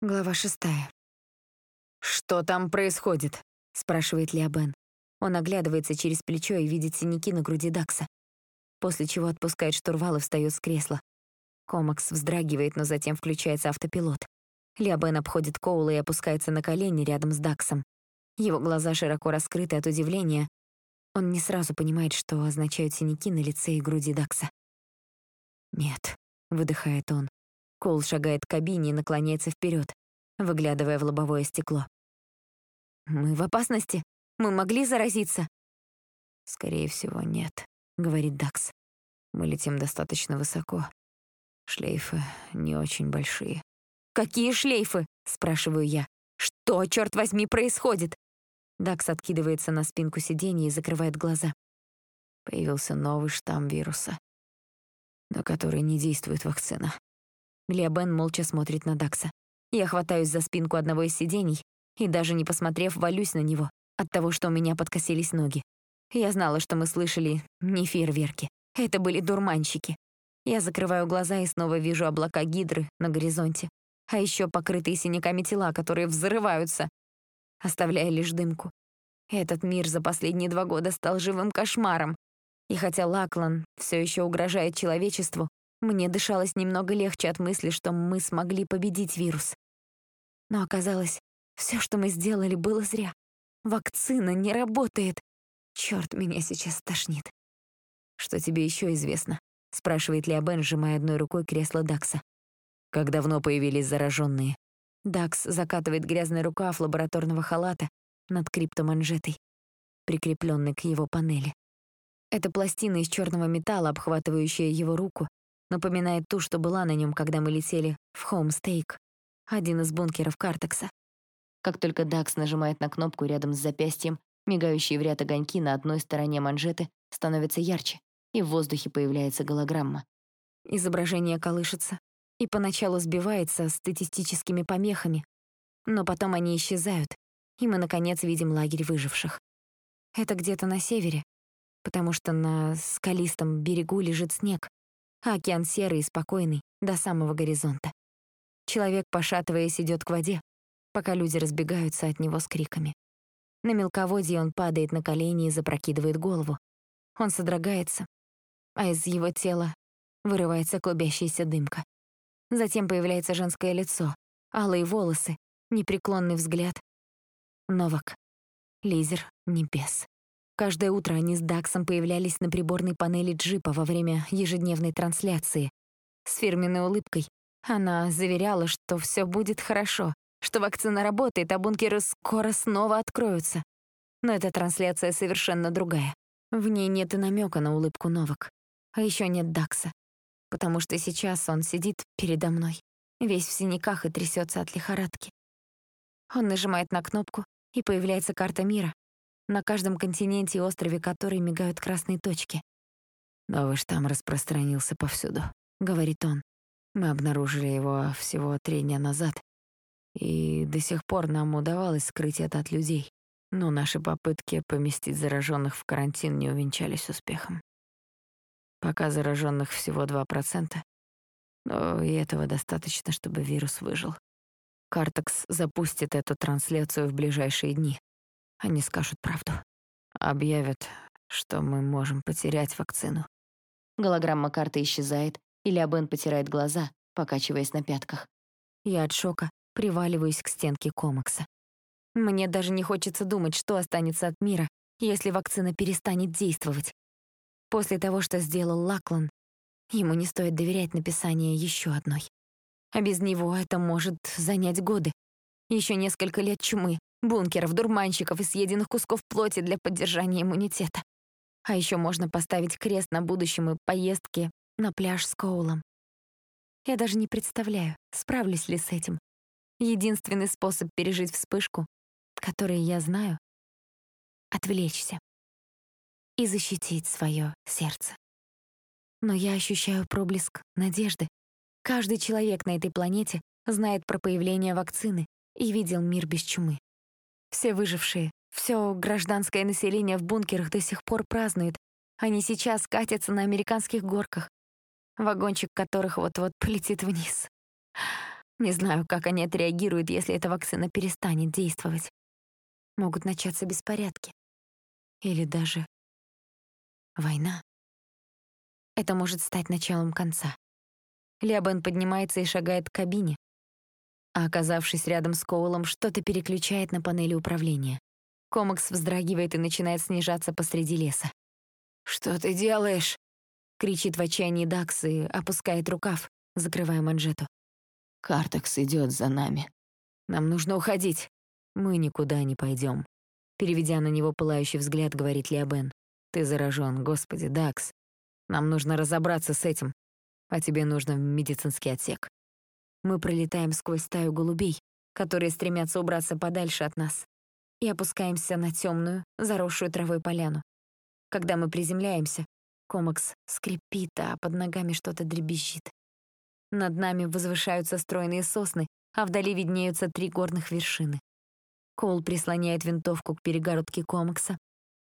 Глава шестая. «Что там происходит?» — спрашивает Леобен. Он оглядывается через плечо и видит синяки на груди Дакса. После чего отпускает штурвал и встает с кресла. Комакс вздрагивает, но затем включается автопилот. Леобен обходит Коула и опускается на колени рядом с Даксом. Его глаза широко раскрыты от удивления. Он не сразу понимает, что означают синяки на лице и груди Дакса. «Нет», — выдыхает он. Коул шагает к кабине и наклоняется вперед, выглядывая в лобовое стекло. «Мы в опасности? Мы могли заразиться?» «Скорее всего, нет», — говорит Дакс. «Мы летим достаточно высоко. Шлейфы не очень большие». «Какие шлейфы?» — спрашиваю я. «Что, черт возьми, происходит?» Дакс откидывается на спинку сиденья и закрывает глаза. Появился новый штамм вируса, на который не действует вакцина. Леобен молча смотрит на Дакса. Я хватаюсь за спинку одного из сидений и, даже не посмотрев, валюсь на него от того, что у меня подкосились ноги. Я знала, что мы слышали не фейерверки. Это были дурманщики. Я закрываю глаза и снова вижу облака гидры на горизонте, а еще покрытые синяками тела, которые взрываются, оставляя лишь дымку. Этот мир за последние два года стал живым кошмаром. И хотя Лаклан все еще угрожает человечеству, мне дышалось немного легче от мысли, что мы смогли победить вирус. Но оказалось, все, что мы сделали, было зря. Вакцина не работает. Черт, меня сейчас тошнит. «Что тебе еще известно?» — спрашивает Леобен, сжимая одной рукой кресло Дакса. «Как давно появились зараженные?» Дакс закатывает грязный рукав лабораторного халата над криптоманжетой, прикрепленной к его панели. Это пластина из черного металла, обхватывающая его руку, напоминает ту, что была на нем, когда мы летели в Хоумстейк, один из бункеров Картекса. Как только Дакс нажимает на кнопку рядом с запястьем, мигающие в ряд огоньки на одной стороне манжеты становятся ярче, и в воздухе появляется голограмма. Изображение колышется и поначалу сбивается статистическими помехами, но потом они исчезают, и мы, наконец, видим лагерь выживших. Это где-то на севере, потому что на скалистом берегу лежит снег, а океан серый и спокойный до самого горизонта. Человек, пошатываясь, идет к воде, пока люди разбегаются от него с криками. На мелководье он падает на колени и запрокидывает голову. Он содрогается, а из его тела вырывается клубящаяся дымка. Затем появляется женское лицо, алые волосы, непреклонный взгляд. Новак. Лизер небес. Каждое утро они с Даксом появлялись на приборной панели джипа во время ежедневной трансляции. С фирменной улыбкой она заверяла, что все будет хорошо, что вакцина работает, а бункеры скоро снова откроются. Но эта трансляция совершенно другая. В ней нет и намека на улыбку Новак. А еще нет Дакса. Потому что сейчас он сидит передо мной, весь в синяках и трясется от лихорадки. Он нажимает на кнопку, и появляется карта мира, на каждом континенте и острове которой мигают красные точки. «Новый штамм распространился повсюду», — говорит он. «Мы обнаружили его всего три дня назад, и до сих пор нам удавалось скрыть это от людей, но наши попытки поместить зараженных в карантин не увенчались успехом. Пока зараженных всего 2%, но и этого достаточно, чтобы вирус выжил. Картекс запустит эту трансляцию в ближайшие дни. Они скажут правду. Объявят, что мы можем потерять вакцину. Голограмма карты исчезает, и Леобен потирает глаза, покачиваясь на пятках. Я от шока приваливаюсь к стенке комакса. Мне даже не хочется думать, что останется от мира, если вакцина перестанет действовать. После того, что сделал Лаклан, ему не стоит доверять написание еще одной. А без него это может занять годы. Еще несколько лет чумы, бункеров, дурманщиков и съеденных кусков плоти для поддержания иммунитета. А еще можно поставить крест на будущем и поездке на пляж с Коулом. Я даже не представляю, справлюсь ли с этим. Единственный способ пережить вспышку, который я знаю — отвлечься и защитить свое сердце. Но я ощущаю проблеск надежды. Каждый человек на этой планете знает про появление вакцины и видел мир без чумы. Все выжившие, все гражданское население в бункерах до сих пор празднует. Они сейчас катятся на американских горках, вагончик которых вот-вот полетит вниз. Не знаю, как они отреагируют, если эта вакцина перестанет действовать. Могут начаться беспорядки. Или даже война. Это может стать началом конца. Леобен поднимается и шагает к кабине, а, оказавшись рядом с Коулом, что-то переключает на панели управления. Комакс вздрагивает и начинает снижаться посреди леса. «Что ты делаешь?» — кричит в отчаянии Дакс и опускает рукав, закрывая манжету. «Картекс идет за нами. Нам нужно уходить. Мы никуда не пойдем. Переведя на него пылающий взгляд, говорит Леобен. «Ты заражен, господи, Дакс. Нам нужно разобраться с этим, а тебе нужно в медицинский отсек». Мы пролетаем сквозь стаю голубей, которые стремятся убраться подальше от нас, и опускаемся на темную, заросшую травой поляну. Когда мы приземляемся, комакс скрипит, а под ногами что-то дребезжит. Над нами возвышаются стройные сосны, а вдали виднеются три горных вершины. Кол прислоняет винтовку к перегородке комакса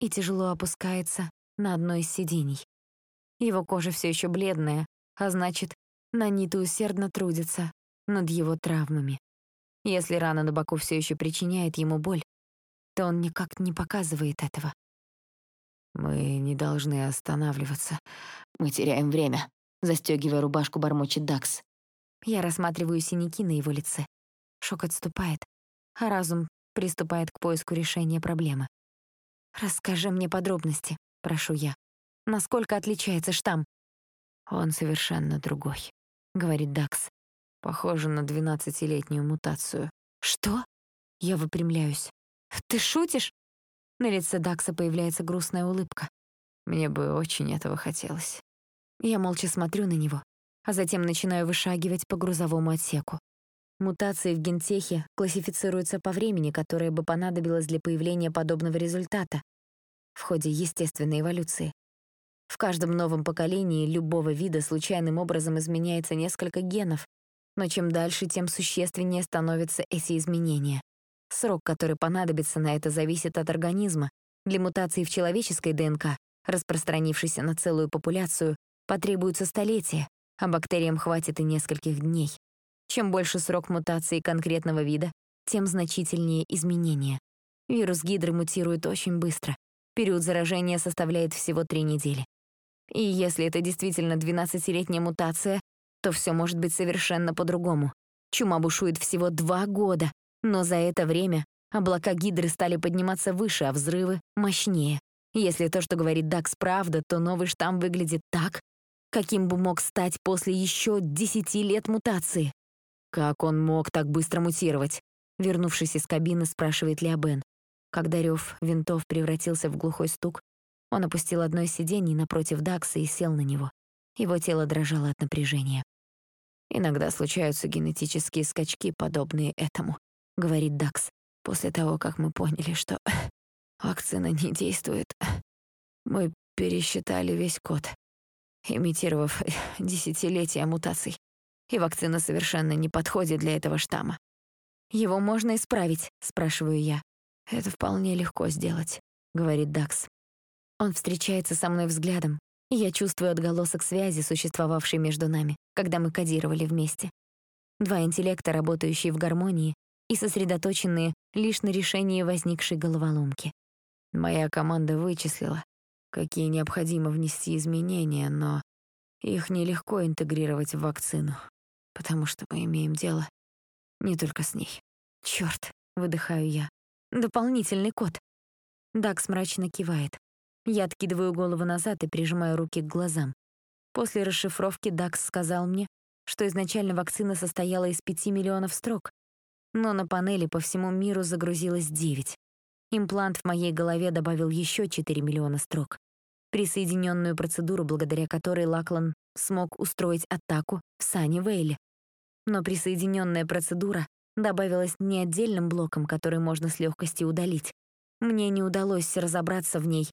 и тяжело опускается на одно из сидений. Его кожа все еще бледная, а значит, наниты усердно трудятся над его травмами. Если рана на боку все еще причиняет ему боль, то он никак не показывает этого. «Мы не должны останавливаться. Мы теряем время», — застегивая рубашку, бормочет Дакс. Я рассматриваю синяки на его лице. Шок отступает, а разум приступает к поиску решения проблемы. «Расскажи мне подробности», — прошу я. «Насколько отличается штамм?» «Он совершенно другой», — говорит Дакс. «Похоже на двенадцатилетнюю мутацию». «Что?» Я выпрямляюсь. «Ты шутишь?» На лице Дакса появляется грустная улыбка. Мне бы очень этого хотелось. Я молча смотрю на него, а затем начинаю вышагивать по грузовому отсеку. Мутации в гентехе классифицируются по времени, которое бы понадобилось для появления подобного результата в ходе естественной эволюции. В каждом новом поколении любого вида случайным образом изменяется несколько генов, но чем дальше, тем существеннее становятся эти изменения. Срок, который понадобится на это, зависит от организма. Для мутации в человеческой ДНК, распространившейся на целую популяцию, потребуется столетия, а бактериям хватит и нескольких дней. Чем больше срок мутации конкретного вида, тем значительнее изменения. Вирус гидры мутирует очень быстро. Период заражения составляет всего три недели. И если это действительно 12-летняя мутация, то все может быть совершенно по-другому. Чума бушует всего два года, но за это время облака гидры стали подниматься выше, а взрывы — мощнее. Если то, что говорит Дакс, правда, то новый штамм выглядит так, каким бы мог стать после еще 10 лет мутации. Как он мог так быстро мутировать? Вернувшись из кабины, спрашивает Леобен. Когда рев винтов превратился в глухой стук, он опустил одно из сидений напротив Дакса и сел на него. Его тело дрожало от напряжения. «Иногда случаются генетические скачки, подобные этому», — говорит Дакс, после того, как мы поняли, что вакцина не действует. Мы пересчитали весь код, имитировав десятилетия мутаций, и вакцина совершенно не подходит для этого штамма. «Его можно исправить?» — спрашиваю я. «Это вполне легко сделать», — говорит Дакс. Он встречается со мной взглядом, и я чувствую отголосок связи, существовавшей между нами, когда мы кодировали вместе. Два интеллекта, работающие в гармонии и сосредоточенные лишь на решении возникшей головоломки. Моя команда вычислила, какие необходимо внести изменения, но их нелегко интегрировать в вакцину, потому что мы имеем дело не только с ней. Чёрт, выдыхаю я. Дополнительный код. Дакс мрачно кивает. Я откидываю голову назад и прижимаю руки к глазам. После расшифровки Дакс сказал мне, что изначально вакцина состояла из 5 миллионов строк, но на панели по всему миру загрузилось 9. Имплант в моей голове добавил еще 4 миллиона строк. Присоединенную процедуру, благодаря которой Лаклан смог устроить атаку в Санни-Вейле. Но присоединенная процедура добавилась не отдельным блоком, который можно с легкостью удалить. Мне не удалось разобраться в ней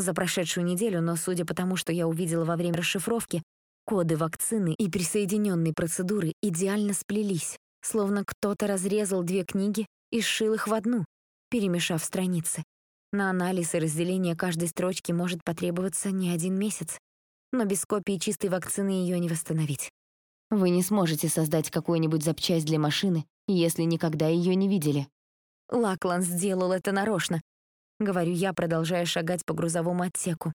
за прошедшую неделю, но судя по тому, что я увидела во время расшифровки, коды вакцины и присоединенной процедуры идеально сплелись словно кто-то разрезал две книги и сшил их в одну, перемешав страницы. На анализ и разделение каждой строчки может потребоваться не один месяц, но без копии чистой вакцины ее не восстановить. Вы не сможете создать какую-нибудь запчасть для машины, если никогда ее не видели. Лаклан сделал это нарочно. Говорю я, продолжая шагать по грузовому отсеку.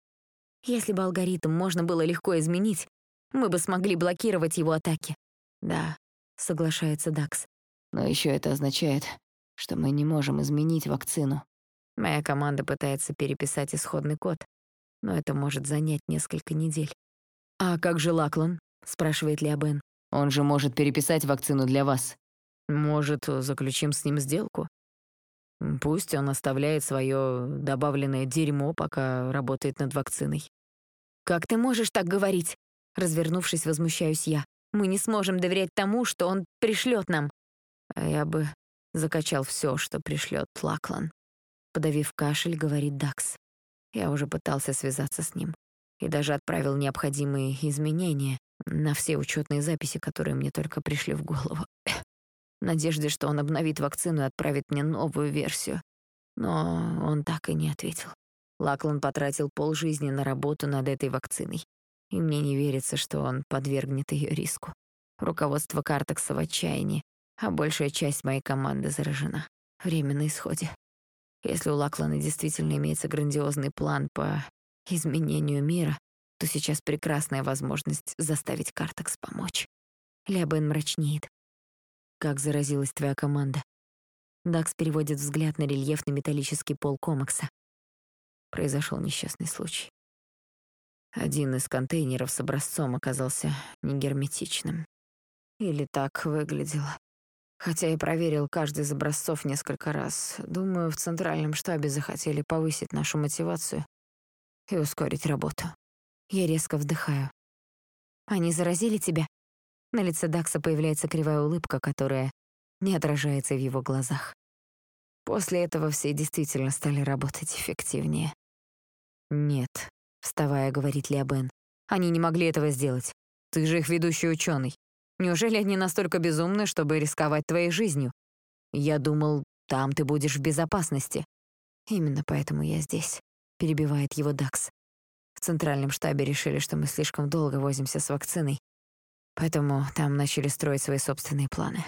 Если бы алгоритм можно было легко изменить, мы бы смогли блокировать его атаки. Да, соглашается Дакс. Но еще это означает, что мы не можем изменить вакцину. Моя команда пытается переписать исходный код, но это может занять несколько недель. «А как же Лаклан?» — спрашивает Леобен. «Он же может переписать вакцину для вас». «Может, заключим с ним сделку? Пусть он оставляет свое добавленное дерьмо, пока работает над вакциной». «Как ты можешь так говорить?» Развернувшись, возмущаюсь я. «Мы не сможем доверять тому, что он пришлет нам». А я бы закачал все, что пришлет Лаклан. Подавив кашель, говорит Дакс. Я уже пытался связаться с ним и даже отправил необходимые изменения на все учетные записи, которые мне только пришли в голову. Надежде, что он обновит вакцину и отправит мне новую версию. Но он так и не ответил. Лаклан потратил полжизни на работу над этой вакциной, и мне не верится, что он подвергнет ее риску. Руководство Картекса в отчаянии, а большая часть моей команды заражена. Время на исходе. Если у Лаклана действительно имеется грандиозный план по изменению мира, то сейчас прекрасная возможность заставить Картекс помочь. Лябен мрачнеет. Как заразилась твоя команда? Дакс переводит взгляд на рельефный металлический пол комакса. Произошел несчастный случай. Один из контейнеров с образцом оказался негерметичным. Или так выглядело. Хотя и проверил каждый из образцов несколько раз. Думаю, в центральном штабе захотели повысить нашу мотивацию и ускорить работу. Я резко вдыхаю. «Они заразили тебя?» На лице Дакса появляется кривая улыбка, которая не отражается в его глазах. После этого все действительно стали работать эффективнее. «Нет», — вставая, говорит Леобен, — «они не могли этого сделать. Ты же их ведущий ученый. Неужели они настолько безумны, чтобы рисковать твоей жизнью? Я думал, там ты будешь в безопасности. Именно поэтому я здесь, перебивает его Дакс. В центральном штабе решили, что мы слишком долго возимся с вакциной, поэтому там начали строить свои собственные планы.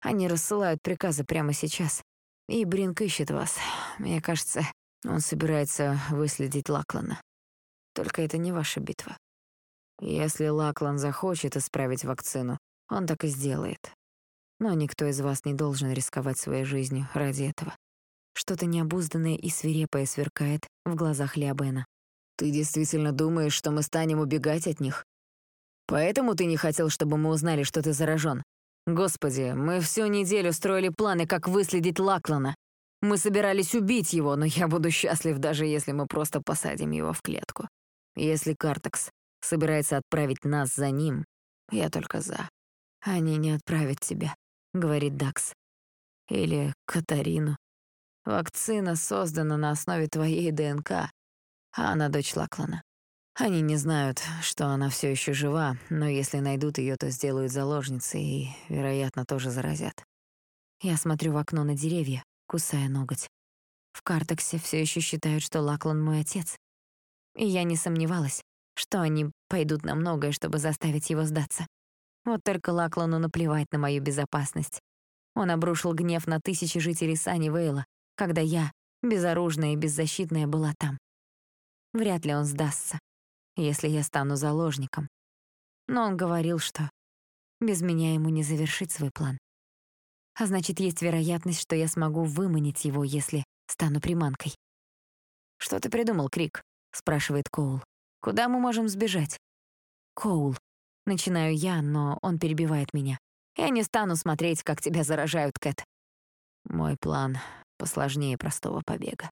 Они рассылают приказы прямо сейчас. И Бринк ищет вас. Мне кажется, он собирается выследить Лаклана. Только это не ваша битва. Если Лаклан захочет исправить вакцину, он так и сделает. Но никто из вас не должен рисковать своей жизнью ради этого. Что-то необузданное и свирепое сверкает в глазах Лиабена. «Ты действительно думаешь, что мы станем убегать от них? Поэтому ты не хотел, чтобы мы узнали, что ты заражен? Господи, мы всю неделю строили планы, как выследить Лаклана. Мы собирались убить его, но я буду счастлив, даже если мы просто посадим его в клетку. Если Картекс собирается отправить нас за ним, я только за. Они не отправят тебя, говорит Дакс. Или Катарину. Вакцина создана на основе твоей ДНК, а она дочь Лаклана. Они не знают, что она все еще жива, но если найдут ее, то сделают заложницей и, вероятно, тоже заразят. Я смотрю в окно на деревья, кусая ноготь. В Картексе все еще считают, что Лаклан мой отец. И я не сомневалась что они пойдут на многое, чтобы заставить его сдаться. Вот только Лаклану наплевать на мою безопасность. Он обрушил гнев на тысячи жителей Сани Вейла, когда я, безоружная и беззащитная, была там. Вряд ли он сдастся, если я стану заложником. Но он говорил, что без меня ему не завершить свой план. А значит, есть вероятность, что я смогу выманить его, если стану приманкой. «Что ты придумал, Крик?» — спрашивает Коул. Куда мы можем сбежать? Коул. Начинаю я, но он перебивает меня. Я не стану смотреть, как тебя заражают, Кэт. Мой план посложнее простого побега,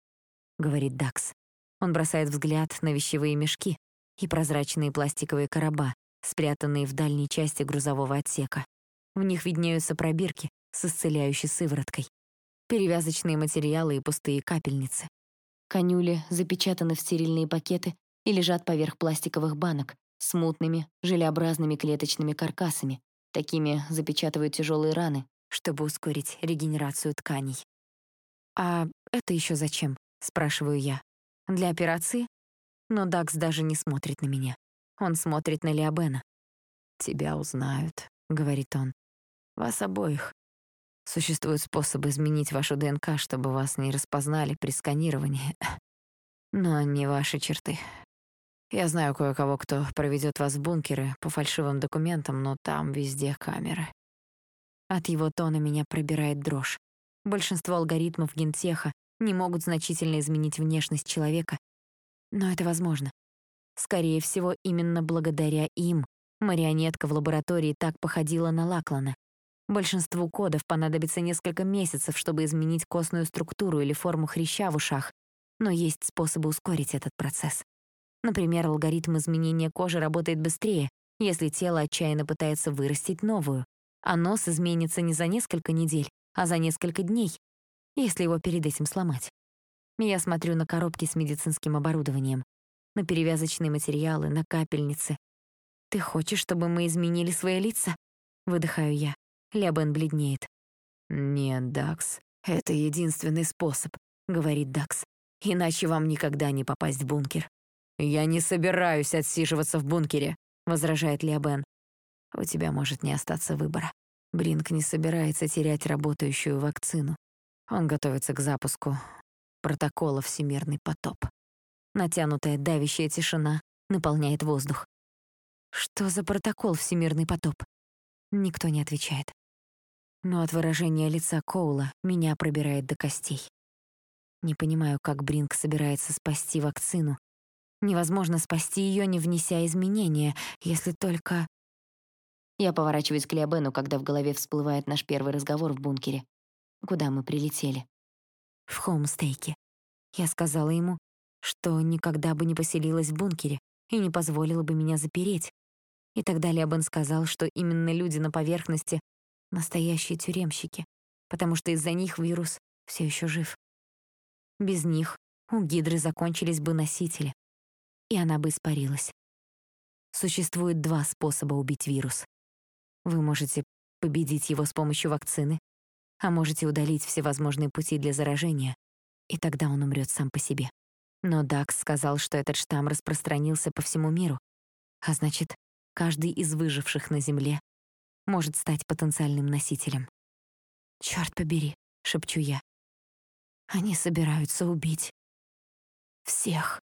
говорит Дакс. Он бросает взгляд на вещевые мешки и прозрачные пластиковые короба, спрятанные в дальней части грузового отсека. В них виднеются пробирки с исцеляющей сывороткой, перевязочные материалы и пустые капельницы. Конюли запечатаны в стерильные пакеты и лежат поверх пластиковых банок с мутными, желеобразными клеточными каркасами. Такими запечатывают тяжелые раны, чтобы ускорить регенерацию тканей. «А это еще зачем?» — спрашиваю я. «Для операции?» Но Дакс даже не смотрит на меня. Он смотрит на Леобена. «Тебя узнают», — говорит он. «Вас обоих. Существуют способы изменить вашу ДНК, чтобы вас не распознали при сканировании. Но не ваши черты. Я знаю кое-кого, кто проведет вас в бункеры по фальшивым документам, но там везде камеры. От его тона меня пробирает дрожь. Большинство алгоритмов гентеха не могут значительно изменить внешность человека, но это возможно. Скорее всего, именно благодаря им марионетка в лаборатории так походила на Лаклана. Большинству кодов понадобится несколько месяцев, чтобы изменить костную структуру или форму хряща в ушах, но есть способы ускорить этот процесс. Например, алгоритм изменения кожи работает быстрее, если тело отчаянно пытается вырастить новую, а нос изменится не за несколько недель, а за несколько дней, если его перед этим сломать. Я смотрю на коробки с медицинским оборудованием, на перевязочные материалы, на капельницы. «Ты хочешь, чтобы мы изменили свои лица?» — выдыхаю я. Лебен бледнеет. «Нет, Дакс, это единственный способ», — говорит Дакс. «Иначе вам никогда не попасть в бункер». «Я не собираюсь отсиживаться в бункере», — возражает Леобен. «У тебя может не остаться выбора. Бринк не собирается терять работающую вакцину. Он готовится к запуску протокола «Всемирный потоп». Натянутая давящая тишина наполняет воздух. Что за протокол «Всемирный потоп»? Никто не отвечает. Но от выражения лица Коула меня пробирает до костей. Не понимаю, как Бринк собирается спасти вакцину. Невозможно спасти ее, не внеся изменения, если только... Я поворачиваюсь к Леобену, когда в голове всплывает наш первый разговор в бункере. Куда мы прилетели? В Хоумстейке. Я сказала ему, что никогда бы не поселилась в бункере и не позволила бы меня запереть, и тогда Лебен сказал, что именно люди на поверхности — настоящие тюремщики, потому что из-за них вирус все еще жив. Без них у Гидры закончились бы носители, и она бы испарилась. Существует два способа убить вирус. Вы можете победить его с помощью вакцины, а можете удалить всевозможные пути для заражения, и тогда он умрет сам по себе. Но Дакс сказал, что этот штамм распространился по всему миру, а значит, каждый из выживших на Земле может стать потенциальным носителем. «Чёрт побери», — шепчу я. «Они собираются убить всех».